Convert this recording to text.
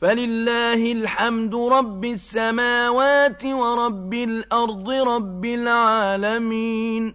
فلله الحمد رب السماوات ورب الأرض رب العالمين